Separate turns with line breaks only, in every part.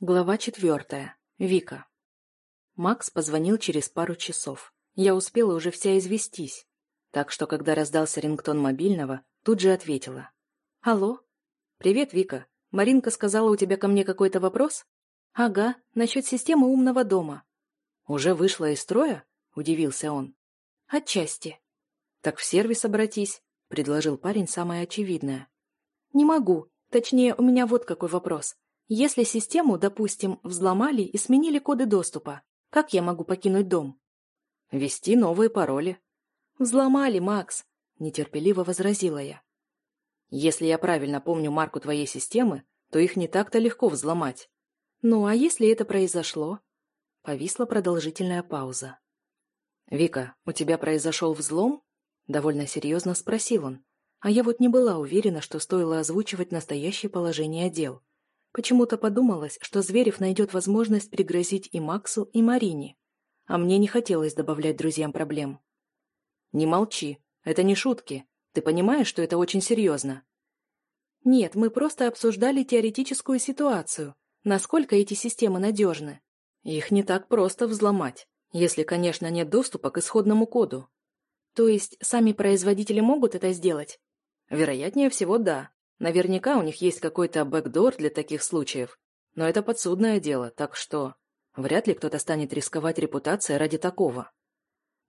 Глава четвертая. Вика. Макс позвонил через пару часов. Я успела уже вся известись. Так что, когда раздался рингтон мобильного, тут же ответила. «Алло? Привет, Вика. Маринка сказала, у тебя ко мне какой-то вопрос?» «Ага, насчет системы умного дома». «Уже вышла из строя?» – удивился он. «Отчасти». «Так в сервис обратись», – предложил парень самое очевидное. «Не могу. Точнее, у меня вот какой вопрос. Если систему, допустим, взломали и сменили коды доступа, как я могу покинуть дом? Ввести новые пароли. Взломали, Макс, нетерпеливо возразила я. Если я правильно помню марку твоей системы, то их не так-то легко взломать. Ну, а если это произошло? Повисла продолжительная пауза. «Вика, у тебя произошел взлом?» Довольно серьезно спросил он. А я вот не была уверена, что стоило озвучивать настоящее положение дел. Почему-то подумалось, что Зверев найдет возможность пригрозить и Максу, и Марине. А мне не хотелось добавлять друзьям проблем. «Не молчи. Это не шутки. Ты понимаешь, что это очень серьезно?» «Нет, мы просто обсуждали теоретическую ситуацию. Насколько эти системы надежны?» «Их не так просто взломать, если, конечно, нет доступа к исходному коду». «То есть сами производители могут это сделать?» «Вероятнее всего, да. Наверняка у них есть какой-то бэкдор для таких случаев, но это подсудное дело, так что вряд ли кто-то станет рисковать репутацией ради такого.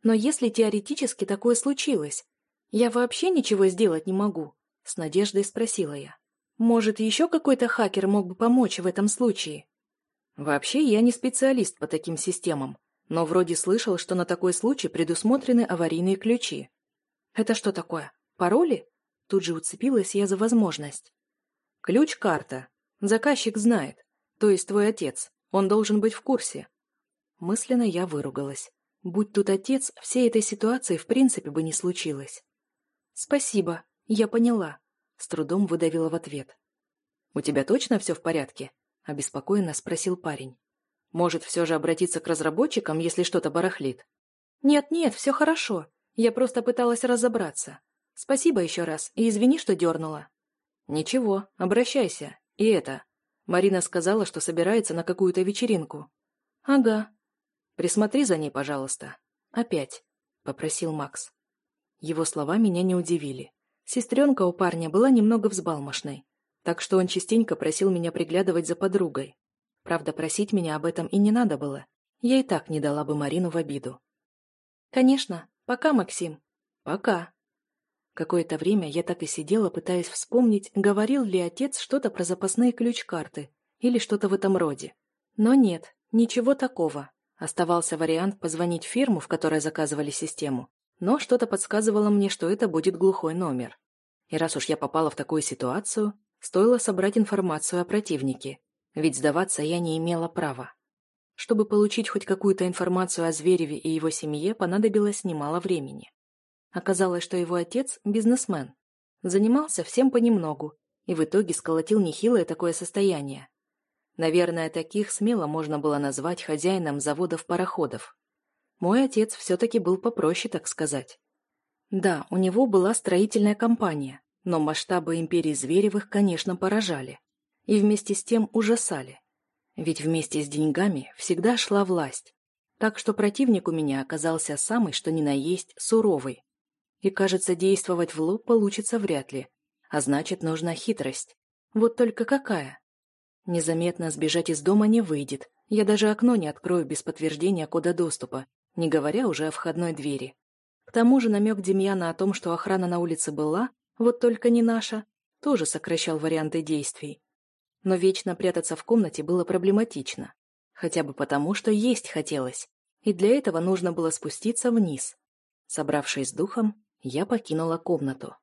Но если теоретически такое случилось, я вообще ничего сделать не могу, с надеждой спросила я. Может, еще какой-то хакер мог бы помочь в этом случае? Вообще, я не специалист по таким системам, но вроде слышал, что на такой случай предусмотрены аварийные ключи. Это что такое? Пароли? Тут же уцепилась я за возможность. Ключ-карта. Заказчик знает. То есть твой отец. Он должен быть в курсе. Мысленно я выругалась. Будь тут отец, всей этой ситуации в принципе бы не случилось. Спасибо, я поняла. С трудом выдавила в ответ. У тебя точно все в порядке? Обеспокоенно спросил парень. Может, все же обратиться к разработчикам, если что-то барахлит? Нет-нет, все хорошо. Я просто пыталась разобраться. Спасибо еще раз, и извини, что дернула. Ничего, обращайся. И это. Марина сказала, что собирается на какую-то вечеринку. Ага. Присмотри за ней, пожалуйста. Опять, попросил Макс. Его слова меня не удивили. Сестренка у парня была немного взбалмошной, так что он частенько просил меня приглядывать за подругой. Правда, просить меня об этом и не надо было. Я и так не дала бы Марину в обиду. «Конечно. Пока, Максим». «Пока», Какое-то время я так и сидела, пытаясь вспомнить, говорил ли отец что-то про запасные ключ-карты или что-то в этом роде. Но нет, ничего такого. Оставался вариант позвонить фирму, в которой заказывали систему, но что-то подсказывало мне, что это будет глухой номер. И раз уж я попала в такую ситуацию, стоило собрать информацию о противнике, ведь сдаваться я не имела права. Чтобы получить хоть какую-то информацию о Звереве и его семье, понадобилось немало времени. Оказалось, что его отец – бизнесмен. Занимался всем понемногу и в итоге сколотил нехилое такое состояние. Наверное, таких смело можно было назвать хозяином заводов-пароходов. Мой отец все-таки был попроще, так сказать. Да, у него была строительная компания, но масштабы империи Зверевых, конечно, поражали. И вместе с тем ужасали. Ведь вместе с деньгами всегда шла власть. Так что противник у меня оказался самый, что ни на есть, суровый. И, кажется, действовать в лоб получится вряд ли. А значит, нужна хитрость. Вот только какая? Незаметно сбежать из дома не выйдет. Я даже окно не открою без подтверждения кода доступа, не говоря уже о входной двери. К тому же намек Демьяна о том, что охрана на улице была, вот только не наша, тоже сокращал варианты действий. Но вечно прятаться в комнате было проблематично. Хотя бы потому, что есть хотелось. И для этого нужно было спуститься вниз. Собравшись с духом, я покинула комнату.